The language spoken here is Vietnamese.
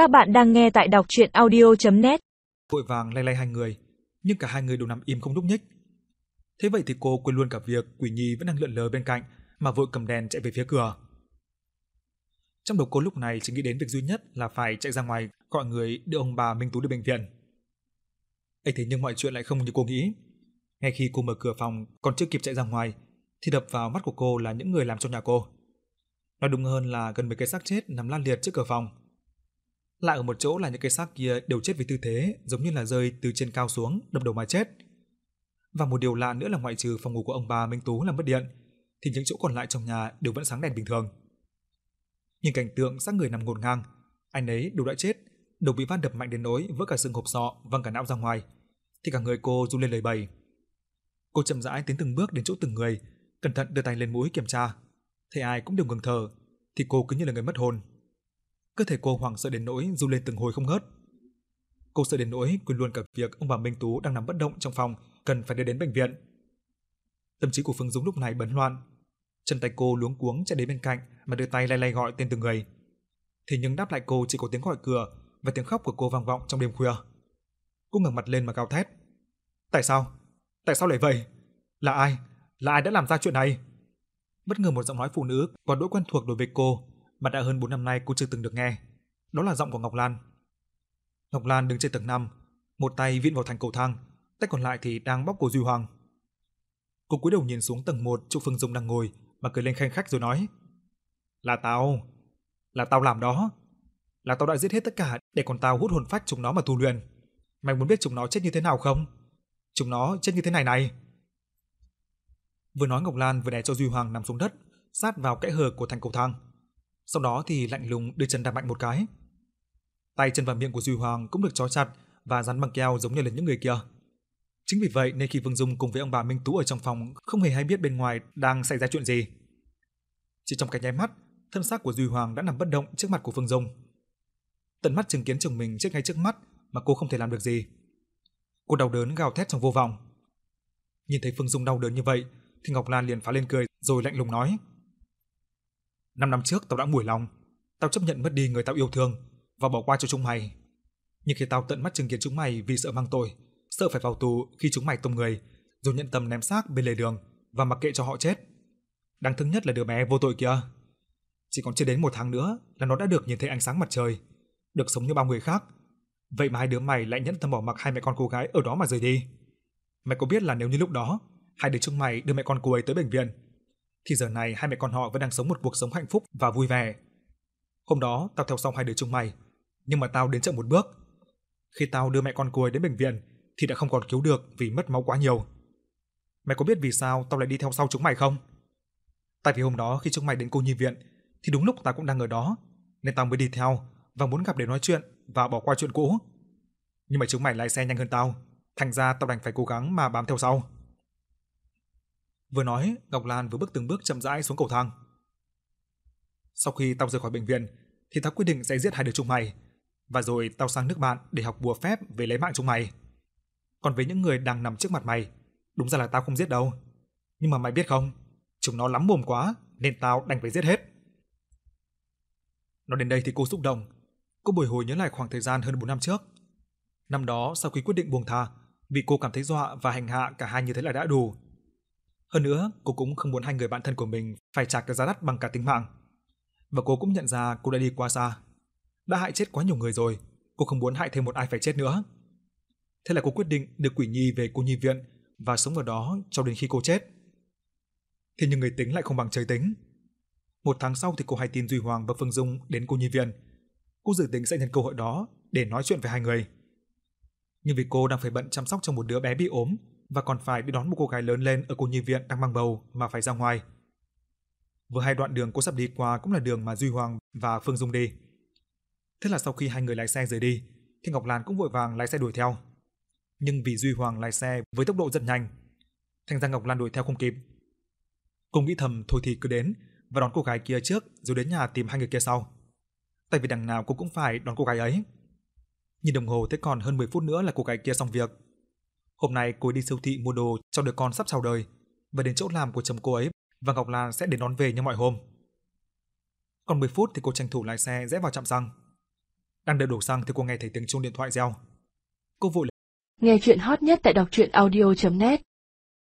Các bạn đang nghe tại đọc chuyện audio.net Vội vàng lay lay hai người, nhưng cả hai người đều nằm im không nhúc nhích. Thế vậy thì cô quên luôn cả việc Quỷ Nhi vẫn đang lượn lờ bên cạnh mà vội cầm đèn chạy về phía cửa. Trong đầu cô lúc này chỉ nghĩ đến việc duy nhất là phải chạy ra ngoài gọi người đưa ông bà Minh Tú đi bệnh viện. ấy thế nhưng mọi chuyện lại không như cô nghĩ. Ngay khi cô mở cửa phòng còn chưa kịp chạy ra ngoài thì đập vào mắt của cô là những người làm trong nhà cô. Nói đúng hơn là gần mấy cái xác chết nằm lan liệt trước cửa phòng. Lại ở một chỗ là những cái xác kia đều chết vì tư thế giống như là rơi từ trên cao xuống, đập đầu mà chết. Và một điều lạ nữa là ngoại trừ phòng ngủ của ông bà Minh Tú là mất điện, thì những chỗ còn lại trong nhà đều vẫn sáng đèn bình thường. Nhìn cảnh tượng xác người nằm ngổn ngang, anh ấy đều đã chết, đầu bị van đập mạnh đến nỗi vỡ cả xương hộp sọ, văng cả não ra ngoài, thì cả người cô run lên lời bày. Cô chậm rãi tiến từng bước đến chỗ từng người, cẩn thận đưa tay lên mũi kiểm tra. Thấy ai cũng đều ngừng thở, thì cô cứ như là người mất hồn. Cơ thể cô hoảng sợ đến nỗi run lên từng hồi không ngớt. Cô sợ đến nỗi quên luôn cả việc ông bà Minh Tú đang nằm bất động trong phòng, cần phải đưa đến bệnh viện. Tâm trí của Phương Dũng lúc này bấn loạn. Chân tay cô luống cuống chạy đến bên cạnh mà đưa tay lay lay gọi tên từng người. Thế nhưng đáp lại cô chỉ có tiếng gọi cửa và tiếng khóc của cô vang vọng trong đêm khuya. Cô ngẩng mặt lên mà gào thét. Tại sao? Tại sao lại vậy? Là ai? Là ai đã làm ra chuyện này? Bất ngờ một giọng nói phụ nữ có đỗi quen thuộc đối với cô mà đã hơn 4 năm nay cô chưa từng được nghe. Đó là giọng của Ngọc Lan. Ngọc Lan đứng trên tầng 5, một tay vịn vào thành cầu thang, tay còn lại thì đang bóp cổ Duy Hoàng. Cô cúi đầu nhìn xuống tầng 1 chỗ Phương Dung đang ngồi mà cười lên khanh khách rồi nói: "Là tao, là tao làm đó, là tao đã giết hết tất cả để còn tao hút hồn phách chúng nó mà tu luyện. Mày muốn biết chúng nó chết như thế nào không? Chúng nó chết như thế này này." Vừa nói Ngọc Lan vừa đè cho Duy Hoàng nằm xuống đất, sát vào kẽ hở của thành cầu thang. Sau đó thì lạnh lùng đưa chân đạp mạnh một cái. Tay chân và miệng của Duy Hoàng cũng được trói chặt và dán bằng keo giống như là những người kia. Chính vì vậy nên khi Vương Dung cùng với ông bà Minh Tú ở trong phòng không hề hay biết bên ngoài đang xảy ra chuyện gì. Chỉ trong cái nháy mắt, thân xác của Duy Hoàng đã nằm bất động trước mặt của Phương Dung. Tận mắt chứng kiến chồng mình chết ngay trước mắt mà cô không thể làm được gì. Cô đau đớn gào thét trong vô vọng. Nhìn thấy Phương Dung đau đớn như vậy, thì Ngọc Lan liền phá lên cười rồi lạnh lùng nói: "Năm năm trước tao đã mùi lòng, tao chấp nhận mất đi người tao yêu thương và bỏ qua cho chúng mày. Nhưng khi tao tận mắt chứng kiến chúng mày vì sợ mang tội, sợ phải vào tù khi chúng mày tông người, rồi nhận tâm ném xác bên lề đường và mặc kệ cho họ chết. Đáng thương nhất là đứa bé vô tội kia. Chỉ còn chưa đến một tháng nữa là nó đã được nhìn thấy ánh sáng mặt trời, được sống như bao người khác. Vậy mà hai đứa mày lại nhẫn tâm bỏ mặc hai mẹ con cô gái ở đó mà rời đi. Mày có biết là nếu như lúc đó hai đứa chúng mày đưa mẹ con cô ấy tới bệnh viện, thì giờ này hai mẹ con họ vẫn đang sống một cuộc sống hạnh phúc và vui vẻ. Hôm đó tao theo xong hai đứa chúng mày, nhưng mà tao đến chậm một bước. Khi tao đưa mẹ con cô ấy đến bệnh viện thì đã không còn cứu được vì mất máu quá nhiều. Mày có biết vì sao tao lại đi theo sau chúng mày không? Tại vì hôm đó khi chúng mày đến cô nhi viện thì đúng lúc tao cũng đang ở đó, nên tao mới đi theo và muốn gặp để nói chuyện và bỏ qua chuyện cũ. Nhưng mà chúng mày lái xe nhanh hơn tao, thành ra tao đành phải cố gắng mà bám theo sau. Vừa nói, Ngọc Lan vừa bước từng bước chậm rãi xuống cầu thang. Sau khi tao rời khỏi bệnh viện, thì tao quyết định sẽ giết hai đứa chúng mày, và rồi tao sang nước bạn để học bùa phép về lấy mạng chúng mày. Còn với những người đang nằm trước mặt mày, đúng ra là tao không giết đâu. Nhưng mà mày biết không, chúng nó lắm mồm quá nên tao đành phải giết hết. Nói đến đây thì cô xúc động, cô bồi hồi nhớ lại khoảng thời gian hơn 4 năm trước. Năm đó sau khi quyết định buông tha, vì cô cảm thấy dọa và hành hạ cả hai như thế là đã đủ, hơn nữa, cô cũng không muốn hai người bạn thân của mình phải trả cái giá đắt bằng cả tính mạng. Và cô cũng nhận ra cô đã đi quá xa. Đã hại chết quá nhiều người rồi, cô không muốn hại thêm một ai phải chết nữa. Thế là cô quyết định đưa Quỷ Nhi về cô nhi viện và sống ở đó cho đến khi cô chết. Thế nhưng người tính lại không bằng trời tính. Một tháng sau thì cô hay tin Duy Hoàng và Phương Dung đến cô nhi viện. Cô dự tính sẽ nhân cơ hội đó để nói chuyện với hai người. Nhưng vì cô đang phải bận chăm sóc cho một đứa bé bị ốm và còn phải đi đón một cô gái lớn lên ở cô nhi viện đang mang bầu mà phải ra ngoài. Vừa hai đoạn đường cô sắp đi qua cũng là đường mà Duy Hoàng và Phương Dung đi. Thế là sau khi hai người lái xe rời đi, thì Ngọc Lan cũng vội vàng lái xe đuổi theo. Nhưng vì Duy Hoàng lái xe với tốc độ rất nhanh, thành ra Ngọc Lan đuổi theo không kịp. Cô nghĩ thầm thôi thì cứ đến và đón cô gái kia trước rồi đến nhà tìm hai người kia sau. Tại vì đằng nào cô cũng phải đón cô gái ấy. Nhìn đồng hồ thấy còn hơn 10 phút nữa là cô gái kia xong việc Hôm nay cô ấy đi siêu thị mua đồ cho đứa con sắp chào đời và đến chỗ làm của chồng cô ấy và Ngọc Lan sẽ đến đón về như mọi hôm. Còn 10 phút thì cô tranh thủ lái xe rẽ vào trạm xăng. Đang đợi đổ xăng thì cô nghe thấy tiếng chuông điện thoại reo. Cô vội Nghe chuyện hot nhất tại đọc truyện audio.net